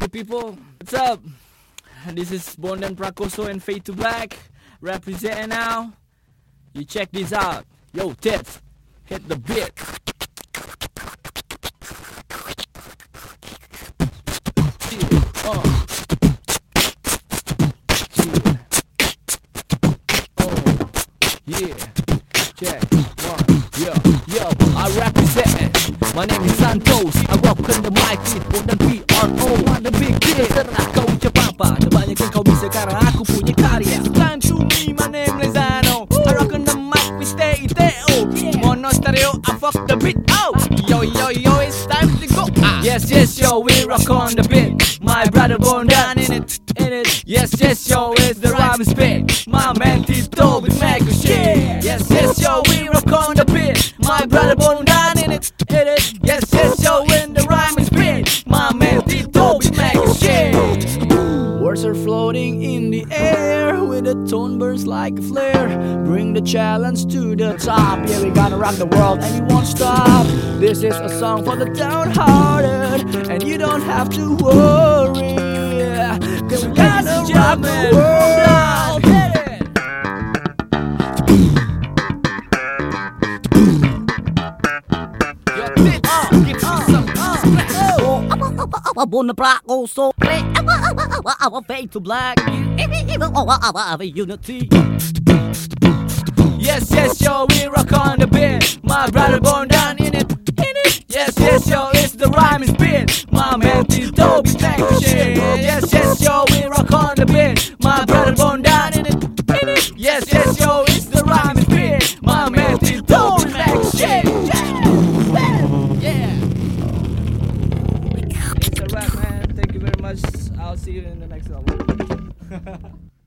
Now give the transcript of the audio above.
Hey people, what's up? This is Bondan Prakoso and Fade to Black representing now. You check this out. Yo, tits, hit the beat. Yeah, uh. Yeah. Check. I represent. My name is Santos. I rock on the mic with kid. Terserah kau ucap apa. Kebanyakan kau bisa karena aku punya karya. Time to me, my name Lezano. I rock on the mic with stay Teo. Mono stereo, I fuck the beat. Oh, yo, yo, yo, it's time to go. Ah. Yes, yes, yo, we rock on the beat. My brother Bondan in it, in it. Yes, yes, yo, it's the rhyme spit. My man Tito with mega shit. Yes, yes, yo, we rock on the beat. My brother Bondan in it, in it. Yes, yes, yo, are floating in the air with a tone burns like a flare. Bring the challenge to the top. Yeah, we gonna rock the world and you won't stop. This is a song for the downhearted, and you don't have to worry. Cause we gonna rock the world. Oh. Awa bona brako so awa awa awa awa fade to black awa awa unity Yes, yes, yo, we rock on the beat. My brother Bondan in it, in it. Yes, yes, yo, it's the rhyme is beat. My man be back to shit. Yes, yes, I'll see you in the next album.